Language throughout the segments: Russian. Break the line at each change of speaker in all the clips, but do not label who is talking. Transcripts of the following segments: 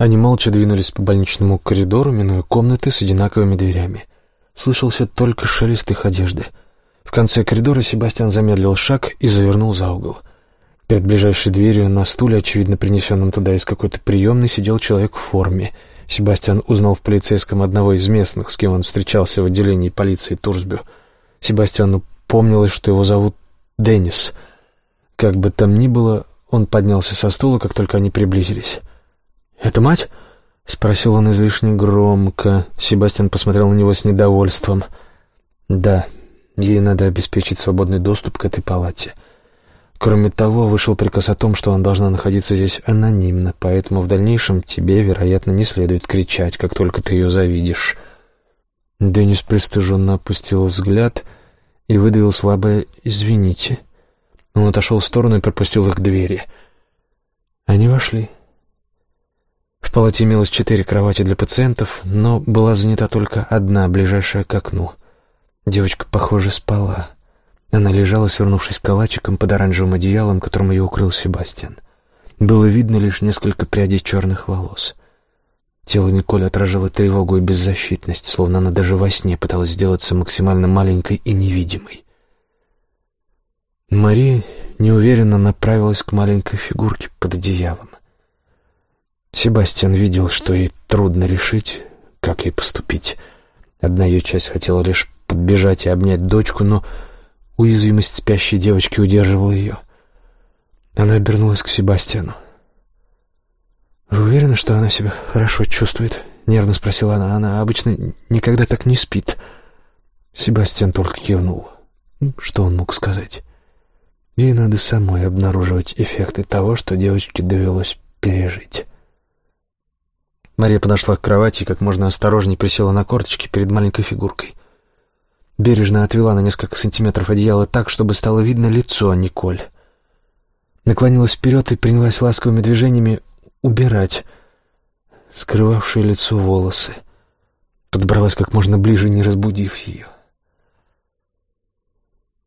Они молча двинулись по больничному коридору, минуя комнаты с одинаковыми дверями. Слышался только шелест их одежды. В конце коридора Себастьян замедлил шаг и завернул за угол. Перед ближайшей дверью на стуле, очевидно принесенном туда из какой-то приемной, сидел человек в форме. Себастьян узнал в полицейском одного из местных, с кем он встречался в отделении полиции Турсбю. Себастьяну помнилось, что его зовут Деннис. Как бы там ни было, он поднялся со стула, как только они приблизились. «Это мать?» — спросил он излишне громко. Себастьян посмотрел на него с недовольством. «Да, ей надо обеспечить свободный доступ к этой палате». Кроме того, вышел приказ о том, что она должна находиться здесь анонимно, поэтому в дальнейшем тебе, вероятно, не следует кричать, как только ты ее завидишь. Деннис пристыженно опустил взгляд и выдавил слабое «извините». Он отошел в сторону и пропустил их к двери. Они вошли. В палате имелось четыре кровати для пациентов, но была занята только одна, ближайшая к окну. Девочка, похоже, спала. Она лежала, свернувшись калачиком под оранжевым одеялом, которым ее укрыл Себастьян. Было видно лишь несколько прядей черных волос. Тело Николь отражало тревогу и беззащитность, словно она даже во сне пыталась сделаться максимально маленькой и невидимой. Мария неуверенно направилась к маленькой фигурке под одеялом. Себастьян видел, что ей трудно решить, как ей поступить. Одна ее часть хотела лишь подбежать и обнять дочку, но уязвимость спящей девочки удерживала ее. Она обернулась к Себастьяну. «Вы уверены, что она себя хорошо чувствует?» — нервно спросила она. «Она обычно никогда так не спит». Себастьян только кивнул. Что он мог сказать? Ей надо самой обнаруживать эффекты того, что девочке довелось пережить. Мария подошла к кровати и как можно осторожнее присела на корточки перед маленькой фигуркой. Бережно отвела на несколько сантиметров одеяло так, чтобы стало видно лицо Николь. Наклонилась вперед и принялась ласковыми движениями убирать скрывавшие лицо волосы. Подбралась как можно ближе, не разбудив ее.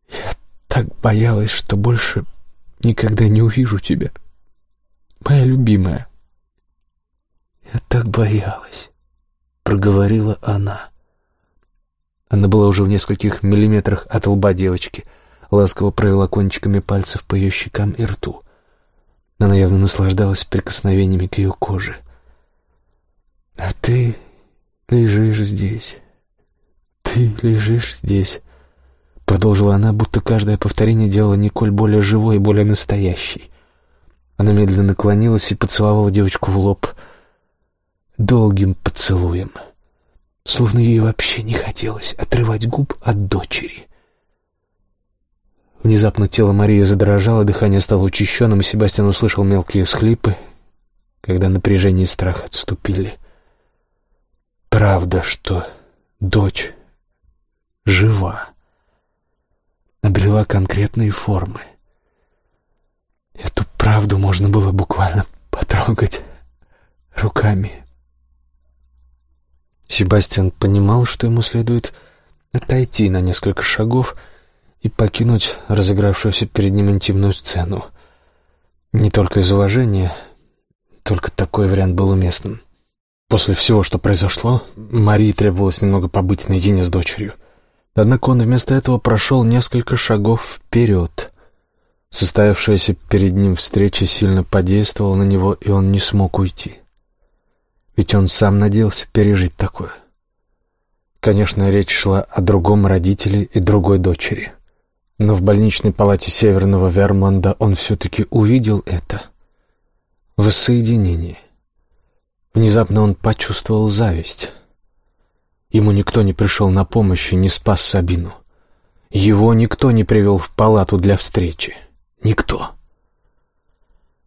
«Я так боялась, что больше никогда не увижу тебя, моя любимая», «Я так боялась», — проговорила она. Она была уже в нескольких миллиметрах от лба девочки, ласково провела кончиками пальцев по ее щекам и рту. Она явно наслаждалась прикосновениями к ее коже. «А ты лежишь здесь, ты лежишь здесь», — продолжила она, будто каждое повторение делало Николь более живой и более настоящей. Она медленно наклонилась и поцеловала девочку в лоб — долгим поцелуем, словно ей вообще не хотелось отрывать губ от дочери. Внезапно тело Марии задрожало, дыхание стало учащенным, и Себастьян услышал мелкие всхлипы, когда напряжение и страх отступили. Правда, что дочь жива, обрела конкретные формы. Эту правду можно было буквально потрогать руками. Себастьян понимал, что ему следует отойти на несколько шагов и покинуть разыгравшуюся перед ним интимную сцену. Не только из уважения, только такой вариант был уместным. После всего, что произошло, Марии требовалось немного побыть наедине с дочерью. Однако он вместо этого прошел несколько шагов вперед. Состоявшаяся перед ним встреча сильно подействовала на него, и он не смог уйти. Ведь он сам надеялся пережить такое. Конечно, речь шла о другом родителе и другой дочери. Но в больничной палате Северного Вермланда он все-таки увидел это. Воссоединение. Внезапно он почувствовал зависть. Ему никто не пришел на помощь и не спас Сабину. Его никто не привел в палату для встречи. Никто.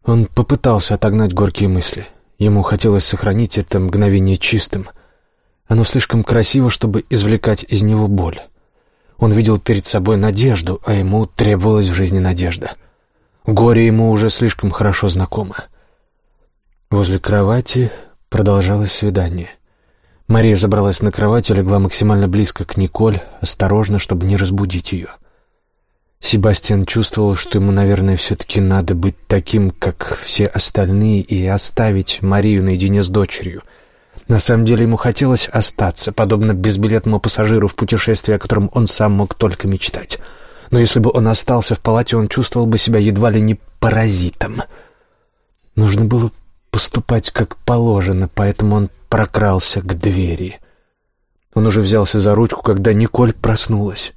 Он попытался отогнать горькие мысли. Ему хотелось сохранить это мгновение чистым. Оно слишком красиво, чтобы извлекать из него боль. Он видел перед собой надежду, а ему требовалась в жизни надежда. Горе ему уже слишком хорошо знакомо. Возле кровати продолжалось свидание. Мария забралась на кровать и легла максимально близко к Николь, осторожно, чтобы не разбудить ее. Себастьян чувствовал, что ему, наверное, все-таки надо быть таким, как все остальные, и оставить Марию наедине с дочерью. На самом деле ему хотелось остаться, подобно безбилетному пассажиру в путешествии, о котором он сам мог только мечтать. Но если бы он остался в палате, он чувствовал бы себя едва ли не паразитом. Нужно было поступать как положено, поэтому он прокрался к двери. Он уже взялся за ручку, когда Николь проснулась.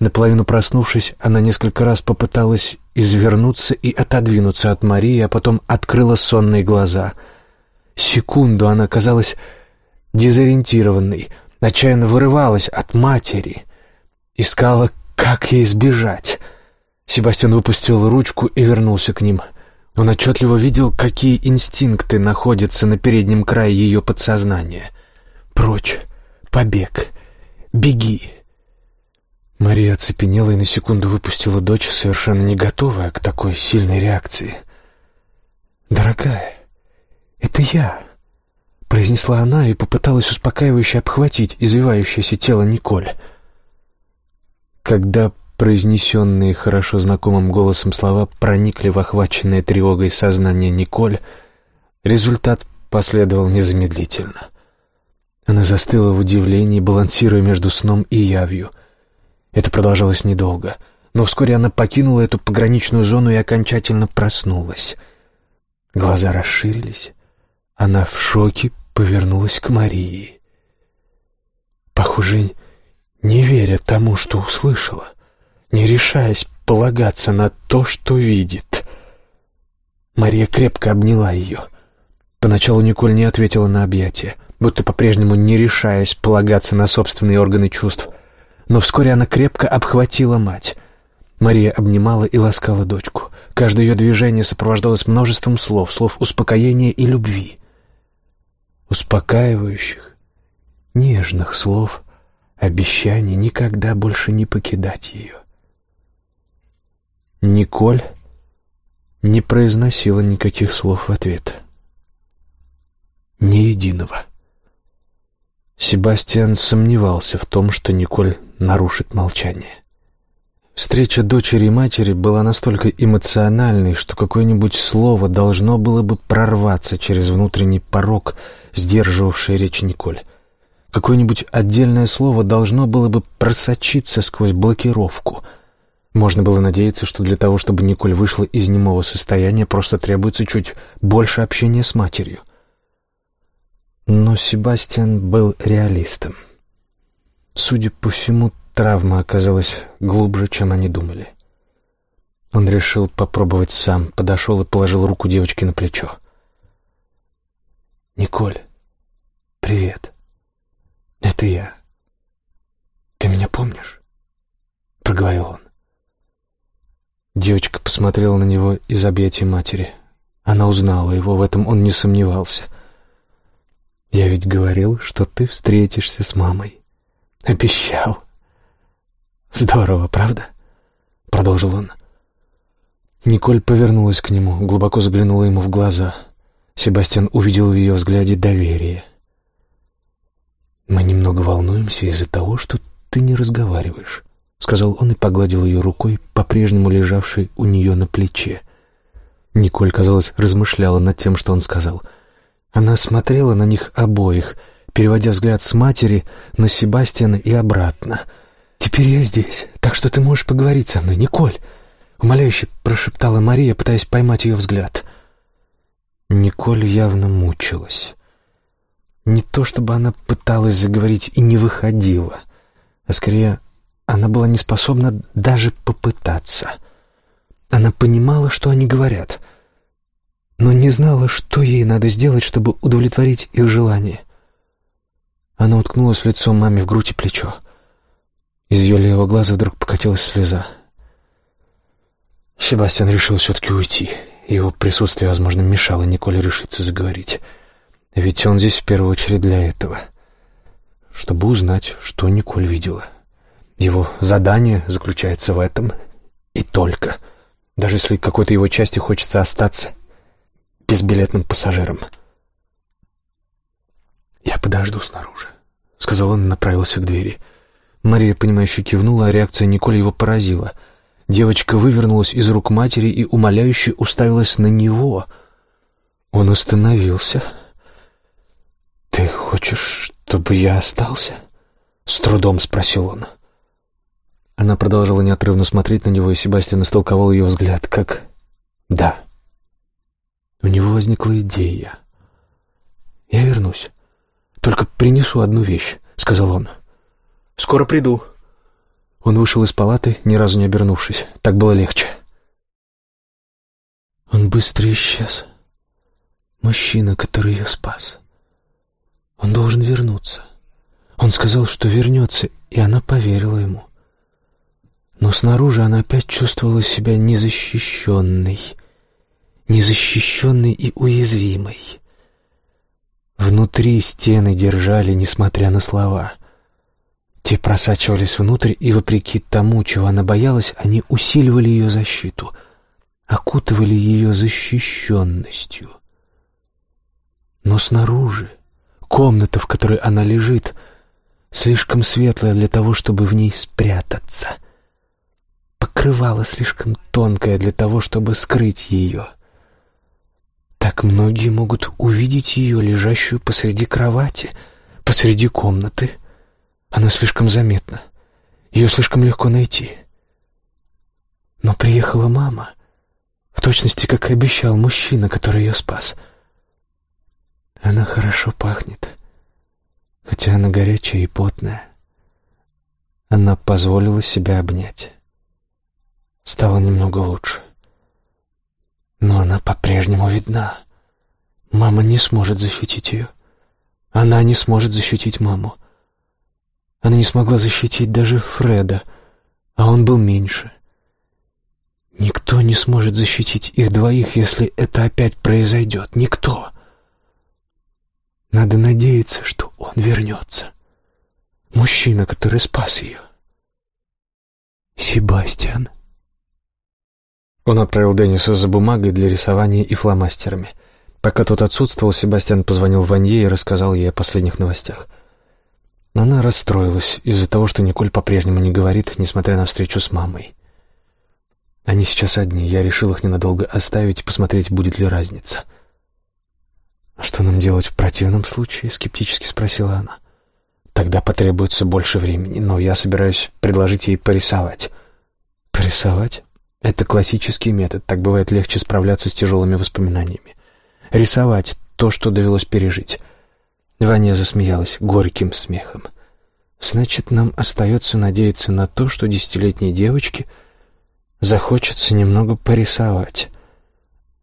Наполовину проснувшись, она несколько раз попыталась извернуться и отодвинуться от Марии, а потом открыла сонные глаза. Секунду она казалась дезориентированной, отчаянно вырывалась от матери, искала, как ей сбежать. Себастьян выпустил ручку и вернулся к ним. Он отчетливо видел, какие инстинкты находятся на переднем крае ее подсознания. «Прочь! Побег! Беги!» Мария оцепенела и на секунду выпустила дочь, совершенно не готовая к такой сильной реакции. «Дорогая, это я», — произнесла она и попыталась успокаивающе обхватить извивающееся тело Николь. Когда произнесенные хорошо знакомым голосом слова проникли в охваченное тревогой сознание Николь, результат последовал незамедлительно. Она застыла в удивлении, балансируя между сном и явью — это продолжалось недолго, но вскоре она покинула эту пограничную зону и окончательно проснулась. Глаза расширились. Она в шоке повернулась к Марии. Похоже, не веря тому, что услышала, не решаясь полагаться на то, что видит. Мария крепко обняла ее. Поначалу Николь не ответила на объятие, будто по-прежнему не решаясь полагаться на собственные органы чувств — но вскоре она крепко обхватила мать. Мария обнимала и ласкала дочку. Каждое ее движение сопровождалось множеством слов, слов успокоения и любви. Успокаивающих, нежных слов, обещаний никогда больше не покидать ее. Николь не произносила никаких слов в ответ. Ни единого. Себастьян сомневался в том, что Николь нарушит молчание. Встреча дочери и матери была настолько эмоциональной, что какое-нибудь слово должно было бы прорваться через внутренний порог, сдерживавший речь Николь. Какое-нибудь отдельное слово должно было бы просочиться сквозь блокировку. Можно было надеяться, что для того, чтобы Николь вышла из немого состояния, просто требуется чуть больше общения с матерью. Но Себастьян был реалистом. Судя по всему, травма оказалась глубже, чем они думали. Он решил попробовать сам, подошел и положил руку девочке на плечо. «Николь, привет. Это я. Ты меня помнишь?» — проговорил он. Девочка посмотрела на него из объятий матери. Она узнала его, в этом он не сомневался — я ведь говорил, что ты встретишься с мамой. Обещал. Здорово, правда? Продолжил он. Николь повернулась к нему, глубоко заглянула ему в глаза. Себастьян увидел в ее взгляде доверие. «Мы немного волнуемся из-за того, что ты не разговариваешь», — сказал он и погладил ее рукой, по-прежнему лежавшей у нее на плече. Николь, казалось, размышляла над тем, что он сказал — она смотрела на них обоих, переводя взгляд с матери на Себастьяна и обратно. «Теперь я здесь, так что ты можешь поговорить со мной, Николь», — умоляюще прошептала Мария, пытаясь поймать ее взгляд. Николь явно мучилась. Не то чтобы она пыталась заговорить и не выходила, а скорее она была не способна даже попытаться. Она понимала, что они говорят — но не знала, что ей надо сделать, чтобы удовлетворить их желание. Она уткнулась лицом маме в грудь и плечо. Из ее левого глаза вдруг покатилась слеза. Себастьян решил все-таки уйти. Его присутствие, возможно, мешало Николе решиться заговорить. Ведь он здесь в первую очередь для этого. Чтобы узнать, что Николь видела. Его задание заключается в этом и только. Даже если какой-то его части хочется остаться безбилетным пассажиром. «Я подожду снаружи», — сказал он и направился к двери. Мария, понимающе кивнула, а реакция Николи его поразила. Девочка вывернулась из рук матери и умоляюще уставилась на него. Он остановился. «Ты хочешь, чтобы я остался?» — с трудом спросил он. Она продолжала неотрывно смотреть на него, и Себастьян истолковал ее взгляд как «да». У него возникла идея. «Я вернусь. Только принесу одну вещь», — сказал он. «Скоро приду». Он вышел из палаты, ни разу не обернувшись. Так было легче. Он быстро исчез. Мужчина, который ее спас. Он должен вернуться. Он сказал, что вернется, и она поверила ему. Но снаружи она опять чувствовала себя незащищенной, незащищенной и уязвимой. Внутри стены держали, несмотря на слова. Те просачивались внутрь, и, вопреки тому, чего она боялась, они усиливали ее защиту, окутывали ее защищенностью. Но снаружи, комната, в которой она лежит, слишком светлая для того, чтобы в ней спрятаться — покрывало слишком тонкое для того, чтобы скрыть ее. Так многие могут увидеть ее, лежащую посреди кровати, посреди комнаты. Она слишком заметна, ее слишком легко найти. Но приехала мама, в точности, как и обещал мужчина, который ее спас. Она хорошо пахнет, хотя она горячая и потная. Она позволила себя обнять. Стало немного лучше. Но она по-прежнему видна. Мама не сможет защитить ее. Она не сможет защитить маму. Она не смогла защитить даже Фреда, а он был меньше. Никто не сможет защитить их двоих, если это опять произойдет. Никто. Надо надеяться, что он вернется. Мужчина, который спас ее. Себастьян. Он отправил Денниса за бумагой для рисования и фломастерами. Пока тот отсутствовал, Себастьян позвонил Ванье и рассказал ей о последних новостях. Она расстроилась из-за того, что Николь по-прежнему не говорит, несмотря на встречу с мамой. Они сейчас одни, я решил их ненадолго оставить и посмотреть, будет ли разница. «А что нам делать в противном случае?» — скептически спросила она. «Тогда потребуется больше времени, но я собираюсь предложить ей порисовать». «Порисовать?» Это классический метод, так бывает легче справляться с тяжелыми воспоминаниями. Рисовать то, что довелось пережить. Ваня засмеялась горьким смехом. Значит, нам остается надеяться на то, что десятилетней девочке захочется немного порисовать.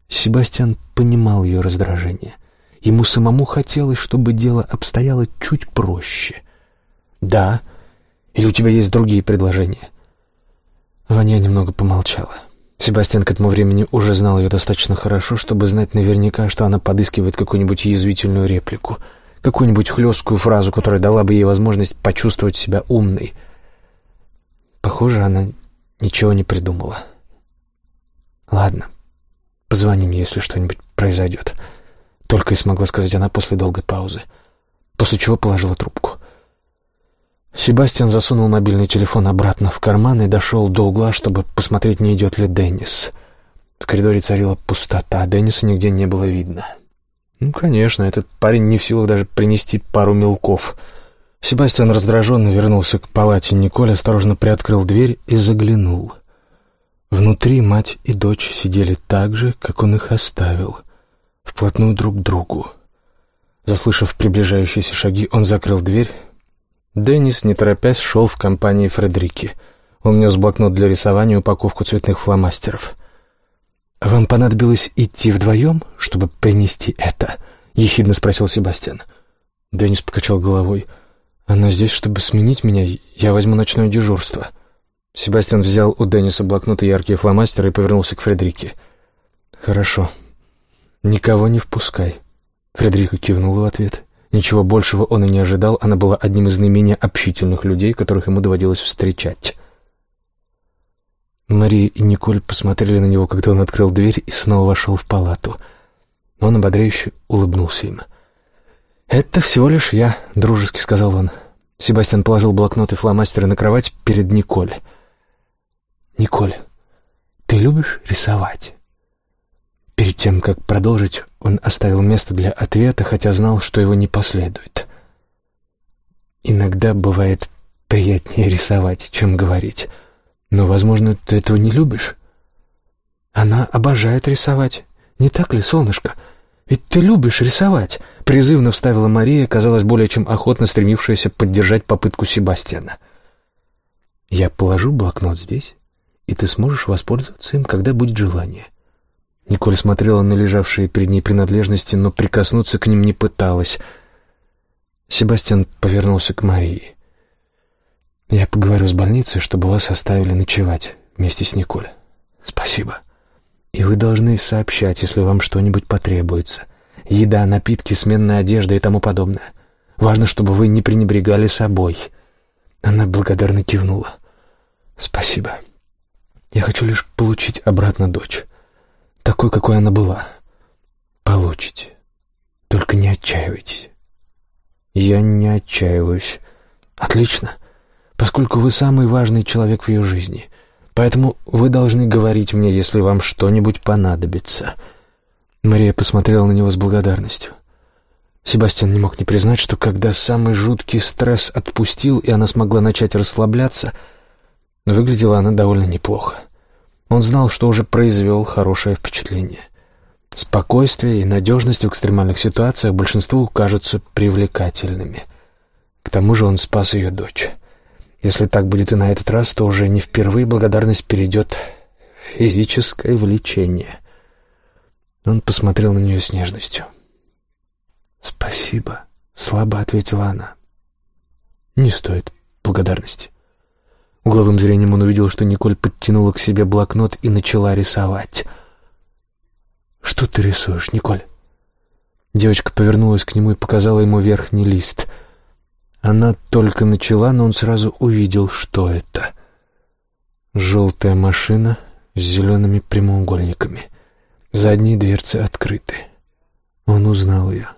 Себастьян понимал ее раздражение. Ему самому хотелось, чтобы дело обстояло чуть проще. «Да? Или у тебя есть другие предложения?» Ваня немного помолчала. Себастьян к этому времени уже знал ее достаточно хорошо, чтобы знать наверняка, что она подыскивает какую-нибудь язвительную реплику, какую-нибудь хлесткую фразу, которая дала бы ей возможность почувствовать себя умной. Похоже, она ничего не придумала. «Ладно, позвони мне, если что-нибудь произойдет», — только и смогла сказать она после долгой паузы, после чего положила трубку. Себастьян засунул мобильный телефон обратно в карман и дошел до угла, чтобы посмотреть, не идет ли Деннис. В коридоре царила пустота, Денниса нигде не было видно. Ну, конечно, этот парень не в силах даже принести пару мелков. Себастьян раздраженно вернулся к палате Николь, осторожно приоткрыл дверь и заглянул. Внутри мать и дочь сидели так же, как он их оставил, вплотную друг к другу. Заслышав приближающиеся шаги, он закрыл дверь, Деннис, не торопясь, шел в компании Фредерики. Он нес блокнот для рисования и упаковку цветных фломастеров. «Вам понадобилось идти вдвоем, чтобы принести это?» — ехидно спросил Себастьян. Деннис покачал головой. «Она здесь, чтобы сменить меня. Я возьму ночное дежурство». Себастьян взял у Денниса блокнот и яркие фломастеры и повернулся к Фредерике. «Хорошо. Никого не впускай». Фредерика кивнула в ответ. Ничего большего он и не ожидал, она была одним из наименее общительных людей, которых ему доводилось встречать. Мария и Николь посмотрели на него, когда он открыл дверь и снова вошел в палату. Он ободряюще улыбнулся им. «Это всего лишь я», — дружески сказал он. Себастьян положил блокнот и фломастеры на кровать перед Николь. «Николь, ты любишь рисовать?» Перед тем, как продолжить, он оставил место для ответа, хотя знал, что его не последует. «Иногда бывает приятнее рисовать, чем говорить. Но, возможно, ты этого не любишь?» «Она обожает рисовать. Не так ли, солнышко? Ведь ты любишь рисовать!» Призывно вставила Мария, казалось, более чем охотно стремившаяся поддержать попытку Себастьяна. «Я положу блокнот здесь, и ты сможешь воспользоваться им, когда будет желание». Николь смотрела на лежавшие перед ней принадлежности, но прикоснуться к ним не пыталась. Себастьян повернулся к Марии. «Я поговорю с больницей, чтобы вас оставили ночевать вместе с Николь. Спасибо. И вы должны сообщать, если вам что-нибудь потребуется. Еда, напитки, сменная одежда и тому подобное. Важно, чтобы вы не пренебрегали собой». Она благодарно кивнула. «Спасибо. Я хочу лишь получить обратно дочь. Такой, какой она была. Получите. Только не отчаивайтесь». «Я не отчаиваюсь. Отлично. Поскольку вы самый важный человек в ее жизни. Поэтому вы должны говорить мне, если вам что-нибудь понадобится». Мария посмотрела на него с благодарностью. Себастьян не мог не признать, что когда самый жуткий стресс отпустил, и она смогла начать расслабляться, выглядела она довольно неплохо. Он знал, что уже произвел хорошее впечатление. Спокойствие и надежность в экстремальных ситуациях большинству кажутся привлекательными. К тому же он спас ее дочь. Если так будет и на этот раз, то уже не впервые благодарность перейдет в физическое влечение. Он посмотрел на нее с нежностью. «Спасибо», — слабо ответила она. «Не стоит благодарности». Угловым зрением он увидел, что Николь подтянула к себе блокнот и начала рисовать. «Что ты рисуешь, Николь?» Девочка повернулась к нему и показала ему верхний лист. Она только начала, но он сразу увидел, что это. Желтая машина с зелеными прямоугольниками. Задние дверцы открыты. Он узнал ее.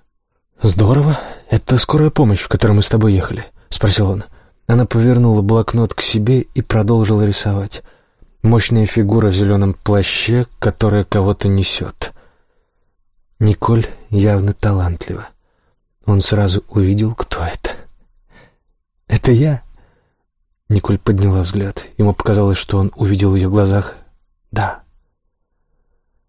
«Здорово. Это скорая помощь, в которой мы с тобой ехали?» — спросил он. Она повернула блокнот к себе и продолжила рисовать. Мощная фигура в зеленом плаще, которая кого-то несет. Николь явно талантлива. Он сразу увидел, кто это. «Это я?» Николь подняла взгляд. Ему показалось, что он увидел в ее глазах «Да».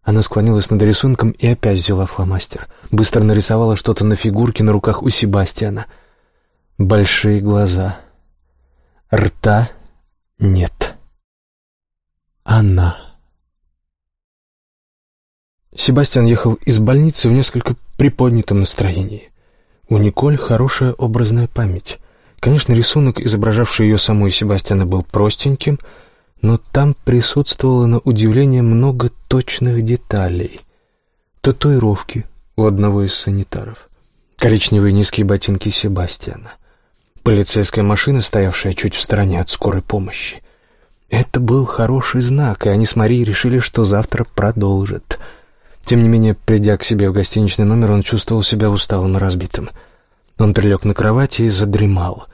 Она склонилась над рисунком и опять взяла фломастер. Быстро нарисовала что-то на фигурке на руках у Себастьяна. Большие глаза. Рта нет. Она. Себастьян ехал из больницы в несколько приподнятом настроении. У Николь хорошая образная память. Конечно, рисунок, изображавший ее саму и Себастьяна, был простеньким — но там присутствовало на удивление много точных деталей. Татуировки у одного из санитаров, коричневые низкие ботинки Себастьяна, полицейская машина, стоявшая чуть в стороне от скорой помощи. Это был хороший знак, и они с Марией решили, что завтра продолжат. Тем не менее, придя к себе в гостиничный номер, он чувствовал себя усталым и разбитым. Он прилег на кровати и задремал.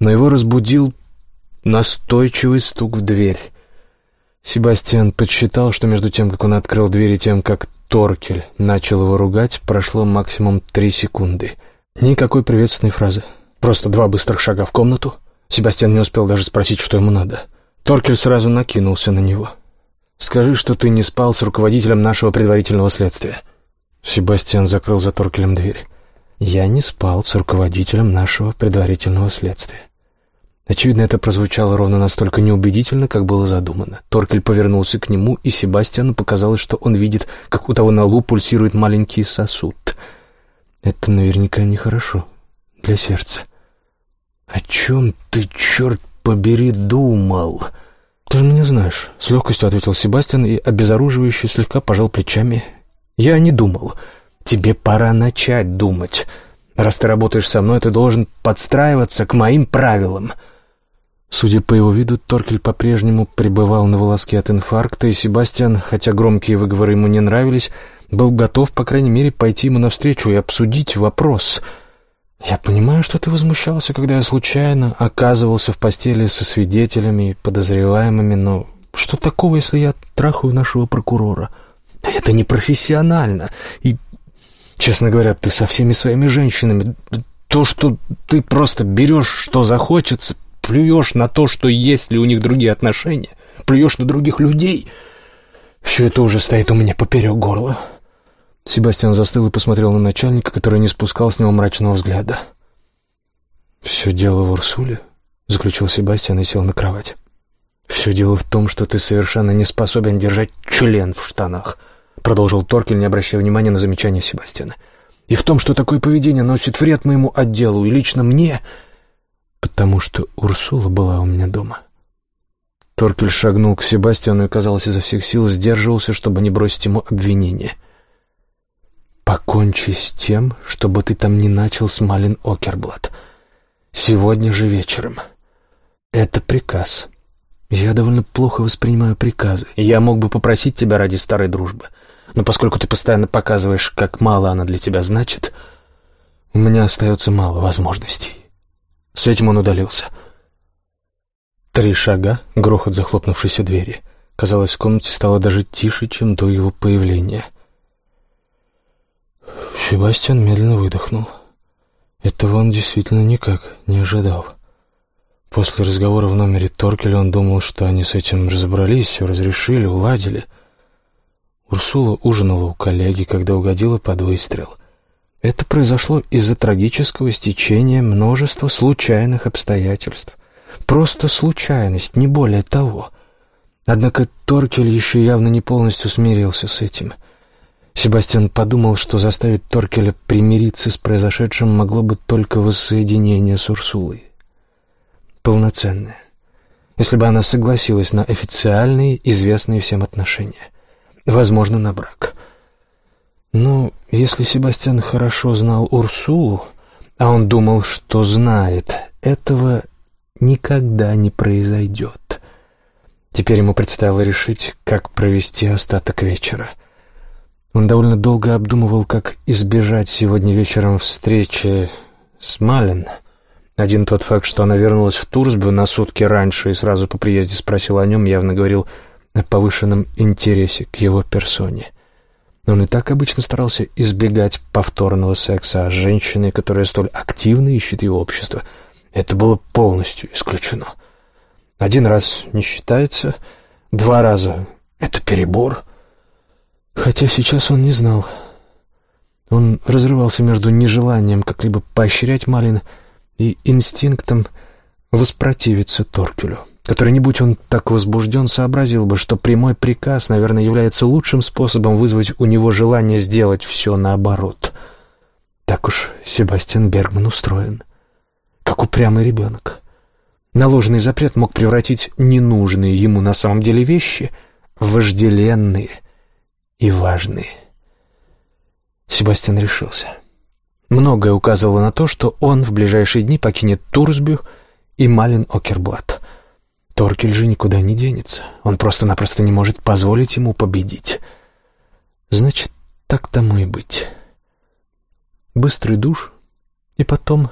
Но его разбудил Настойчивый стук в дверь. Себастьян подсчитал, что между тем, как он открыл дверь и тем, как Торкель начал его ругать, прошло максимум три секунды. Никакой приветственной фразы. Просто два быстрых шага в комнату. Себастьян не успел даже спросить, что ему надо. Торкель сразу накинулся на него. «Скажи, что ты не спал с руководителем нашего предварительного следствия». Себастьян закрыл за Торкелем дверь. «Я не спал с руководителем нашего предварительного следствия». Очевидно, это прозвучало ровно настолько неубедительно, как было задумано. Торкель повернулся к нему, и Себастьяну показалось, что он видит, как у того на лбу пульсирует маленький сосуд. Это наверняка нехорошо для сердца. «О чем ты, черт побери, думал?» «Ты же меня знаешь», — с легкостью ответил Себастьян и, обезоруживающе, слегка пожал плечами. «Я не думал. Тебе пора начать думать. Раз ты работаешь со мной, ты должен подстраиваться к моим правилам». Судя по его виду, Торкель по-прежнему пребывал на волоске от инфаркта, и Себастьян, хотя громкие выговоры ему не нравились, был готов, по крайней мере, пойти ему навстречу и обсудить вопрос. «Я понимаю, что ты возмущался, когда я случайно оказывался в постели со свидетелями и подозреваемыми, но Что такого, если я трахаю нашего прокурора? Это непрофессионально. И, честно говоря, ты со всеми своими женщинами... То, что ты просто берешь, что захочется, плюешь на то, что есть ли у них другие отношения, плюешь на других людей, все это уже стоит у меня поперек горла. Себастьян застыл и посмотрел на начальника, который не спускал с него мрачного взгляда. «Все дело в Урсуле», — заключил Себастьян и сел на кровать. «Все дело в том, что ты совершенно не способен держать член в штанах», — продолжил Торкель, не обращая внимания на замечание Себастьяна. «И в том, что такое поведение носит вред моему отделу и лично мне, потому что Урсула была у меня дома». Торкель шагнул к Себастьяну и, казалось, изо всех сил сдерживался, чтобы не бросить ему обвинение. «Покончи с тем, чтобы ты там не начал с Малин Окерблат. Сегодня же вечером. Это приказ». Я довольно плохо воспринимаю приказы. Я мог бы попросить тебя ради старой дружбы. Но поскольку ты постоянно показываешь, как мало она для тебя значит, у меня остается мало возможностей. С этим он удалился. Три шага, грохот захлопнувшейся двери. Казалось, в комнате стало даже тише, чем до его появления. Себастьян медленно выдохнул. Этого он действительно никак не ожидал. После разговора в номере Торкеля он думал, что они с этим разобрались, все разрешили, уладили. Урсула ужинала у коллеги, когда угодила под выстрел. Это произошло из-за трагического стечения множества случайных обстоятельств. Просто случайность, не более того. Однако Торкель еще явно не полностью смирился с этим. Себастьян подумал, что заставить Торкеля примириться с произошедшим могло бы только воссоединение с Урсулой полноценная, если бы она согласилась на официальные, известные всем отношения, возможно, на брак. Но если Себастьян хорошо знал Урсулу, а он думал, что знает, этого никогда не произойдет. Теперь ему предстояло решить, как провести остаток вечера. Он довольно долго обдумывал, как избежать сегодня вечером встречи с Малин — один тот факт, что она вернулась в Турсбю на сутки раньше и сразу по приезде спросила о нем, явно говорил о повышенном интересе к его персоне. Он и так обычно старался избегать повторного секса, а женщины, которая столь активно ищет его общество, это было полностью исключено. Один раз не считается, два раза — это перебор. Хотя сейчас он не знал. Он разрывался между нежеланием как-либо поощрять Малина и инстинктом воспротивиться Торкелю, который, не будь он так возбужден, сообразил бы, что прямой приказ, наверное, является лучшим способом вызвать у него желание сделать все наоборот. Так уж Себастьян Бергман устроен, как упрямый ребенок. Наложенный запрет мог превратить ненужные ему на самом деле вещи в вожделенные и важные. Себастьян решился — Многое указывало на то, что он в ближайшие дни покинет Турсбю и Малин Окерблат. Торкель же никуда не денется. Он просто-напросто не может позволить ему победить. Значит, так тому и быть. Быстрый душ и потом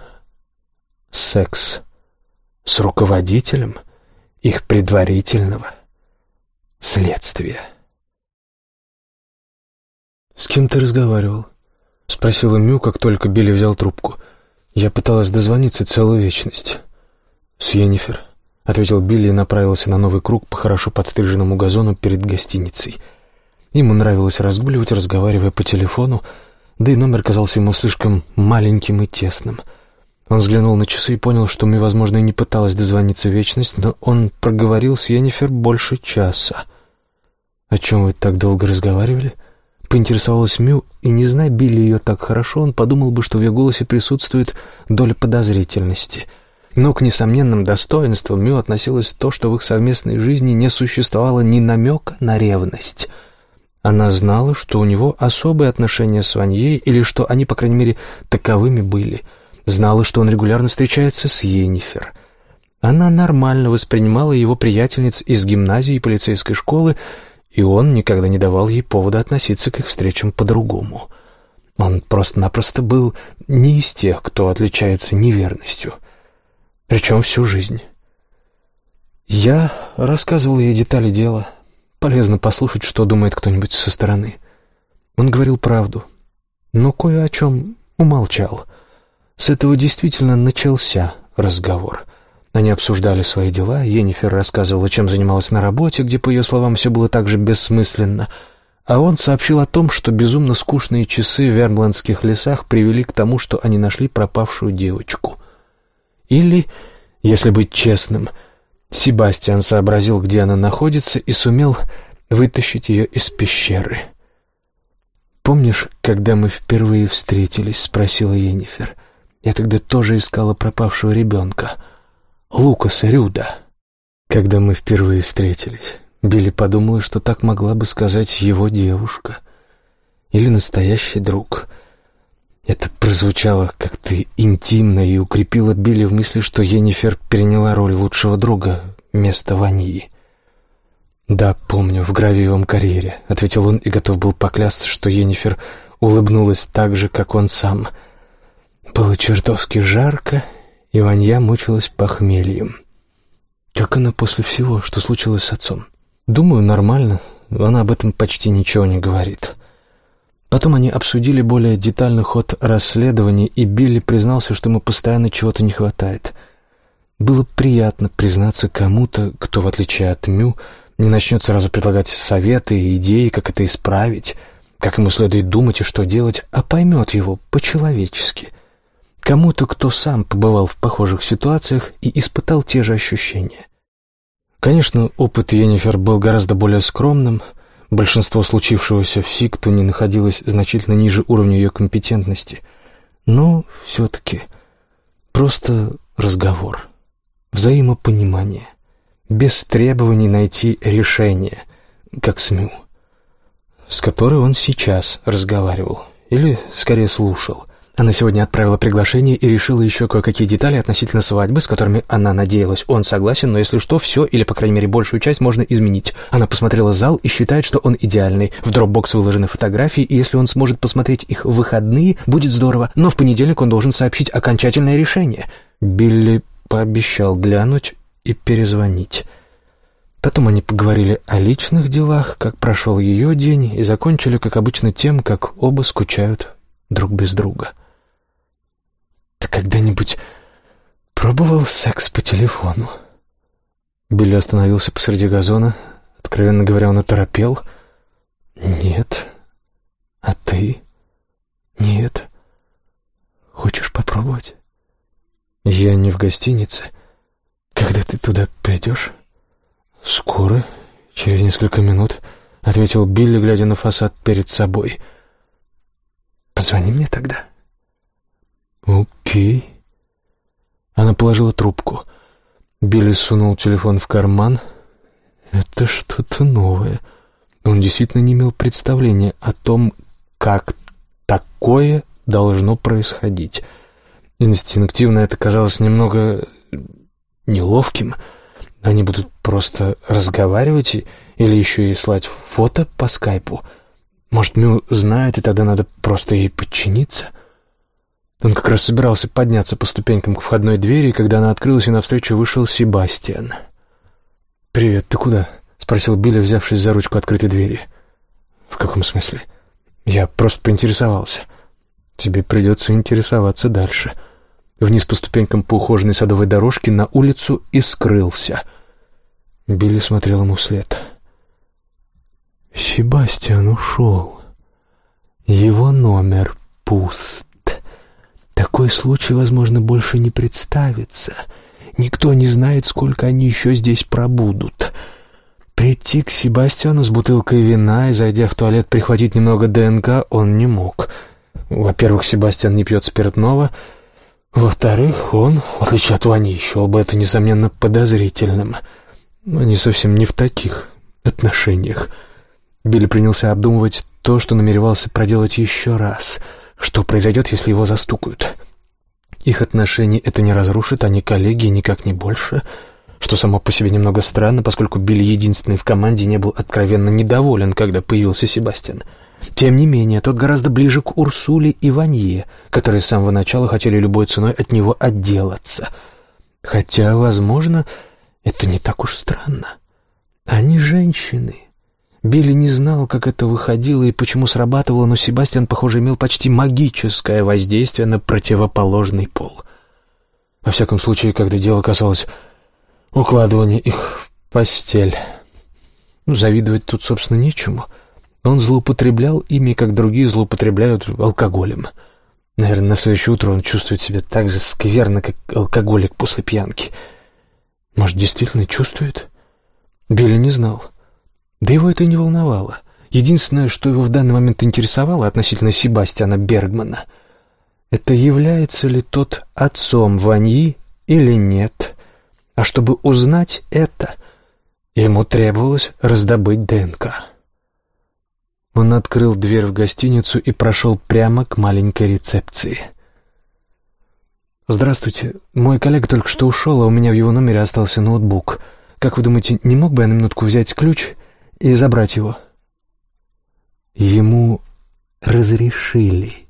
секс с руководителем их предварительного следствия. «С кем ты разговаривал?» — спросила Мю, как только Билли взял трубку. «Я пыталась дозвониться целую вечность». «С Йеннифер», — ответил Билли и направился на новый круг по хорошо подстриженному газону перед гостиницей. Ему нравилось разгуливать, разговаривая по телефону, да и номер казался ему слишком маленьким и тесным. Он взглянул на часы и понял, что Мю, возможно, и не пыталась дозвониться вечность, но он проговорил с Йеннифер больше часа. «О чем вы так долго разговаривали?» Поинтересовалась Мю, и, не зная Билли ее так хорошо, он подумал бы, что в ее голосе присутствует доля подозрительности. Но к несомненным достоинствам Мю относилось то, что в их совместной жизни не существовало ни намека на ревность. Она знала, что у него особые отношения с Ваньей, или что они, по крайней мере, таковыми были. Знала, что он регулярно встречается с Йеннифер. Она нормально воспринимала его приятельниц из гимназии и полицейской школы, и он никогда не давал ей повода относиться к их встречам по-другому. Он просто-напросто был не из тех, кто отличается неверностью, причем всю жизнь. Я рассказывал ей детали дела. Полезно послушать, что думает кто-нибудь со стороны. Он говорил правду, но кое о чем умолчал. С этого действительно начался разговор. Они обсуждали свои дела, Енифер рассказывала, чем занималась на работе, где, по ее словам, все было так же бессмысленно, а он сообщил о том, что безумно скучные часы в вермландских лесах привели к тому, что они нашли пропавшую девочку. Или, если быть честным, Себастьян сообразил, где она находится, и сумел вытащить ее из пещеры. «Помнишь, когда мы впервые встретились?» — спросила Енифер. «Я тогда тоже искала пропавшего ребенка». Лукаса Рюда. Когда мы впервые встретились, Билли подумала, что так могла бы сказать его девушка или настоящий друг. Это прозвучало как-то интимно и укрепило Билли в мысли, что Енифер переняла роль лучшего друга вместо Ваньи. «Да, помню, в гравиевом карьере», — ответил он и готов был поклясться, что Енифер улыбнулась так же, как он сам. Было чертовски жарко, и Ванья мучилась похмельем. Как она после всего, что случилось с отцом? Думаю, нормально. Она об этом почти ничего не говорит. Потом они обсудили более детальный ход расследования, и Билли признался, что ему постоянно чего-то не хватает. Было приятно признаться кому-то, кто, в отличие от Мю, не начнет сразу предлагать советы и идеи, как это исправить, как ему следует думать и что делать, а поймет его по-человечески, Кому-то, кто сам побывал в похожих ситуациях и испытал те же ощущения. Конечно, опыт Йеннифер был гораздо более скромным. Большинство случившегося в Сиктуне находилось значительно ниже уровня ее компетентности. Но все-таки просто разговор, взаимопонимание, без требований найти решение, как СМЮ, с которой он сейчас разговаривал, или скорее слушал. Она сегодня отправила приглашение и решила еще кое-какие детали относительно свадьбы, с которыми она надеялась. Он согласен, но если что, все, или, по крайней мере, большую часть можно изменить. Она посмотрела зал и считает, что он идеальный. В дропбокс выложены фотографии, и если он сможет посмотреть их в выходные, будет здорово. Но в понедельник он должен сообщить окончательное решение. Билли пообещал глянуть и перезвонить. Потом они поговорили о личных делах, как прошел ее день, и закончили, как обычно, тем, как оба скучают друг без друга. «Ты когда-нибудь пробовал секс по телефону?» Билли остановился посреди газона. Откровенно говоря, он оторопел. «Нет. А ты?» «Нет. Хочешь попробовать?» «Я не в гостинице. Когда ты туда придешь?» «Скоро, через несколько минут», — ответил Билли, глядя на фасад перед собой. «Позвони мне тогда». «Окей». Она положила трубку. Билли сунул телефон в карман. «Это что-то новое». Он действительно не имел представления о том, как такое должно происходить. Инстинктивно это казалось немного неловким. Они будут просто разговаривать или еще и слать фото по скайпу. Может, Мю знает, и тогда надо просто ей подчиниться? Он как раз собирался подняться по ступенькам к входной двери, когда она открылась, и навстречу вышел Себастьян. «Привет, ты куда?» — спросил Билли, взявшись за ручку открытой двери. «В каком смысле?» «Я просто поинтересовался». «Тебе придется интересоваться дальше». Вниз по ступенькам по ухоженной садовой дорожке на улицу и скрылся. Билли смотрел ему вслед. «Себастьян ушел. Его номер пуст». Такой случай, возможно, больше не представится. Никто не знает, сколько они еще здесь пробудут. Прийти к Себастьяну с бутылкой вина и, зайдя в туалет, прихватить немного ДНК он не мог. Во-первых, Себастьян не пьет спиртного. Во-вторых, он, в отличие от Вани, счел бы это, несомненно, подозрительным. Но не совсем не в таких отношениях. Билли принялся обдумывать то, что намеревался проделать еще раз — что произойдет, если его застукают? Их отношения это не разрушит, они коллеги, никак не больше. Что само по себе немного странно, поскольку Билли единственный в команде не был откровенно недоволен, когда появился Себастьян. Тем не менее, тот гораздо ближе к Урсуле и Ванье, которые с самого начала хотели любой ценой от него отделаться. Хотя, возможно, Это не так уж странно. Они женщины. Билли не знал, как это выходило и почему срабатывало, но Себастьян, похоже, имел почти магическое воздействие на противоположный пол. Во всяком случае, когда дело касалось укладывания их в постель. Ну, завидовать тут, собственно, нечему. Он злоупотреблял ими, как другие злоупотребляют алкоголем. Наверное, на следующее утро он чувствует себя так же скверно, как алкоголик после пьянки. Может, действительно чувствует? Билли не знал. Да его это не волновало. Единственное, что его в данный момент интересовало относительно Себастьяна Бергмана, это является ли тот отцом Ваньи или нет. А чтобы узнать это, ему требовалось раздобыть ДНК. Он открыл дверь в гостиницу и прошел прямо к маленькой рецепции. «Здравствуйте. Мой коллега только что ушел, а у меня в его номере остался ноутбук. Как вы думаете, не мог бы я на минутку взять ключ и забрать его?» Ему разрешили.